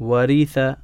وريث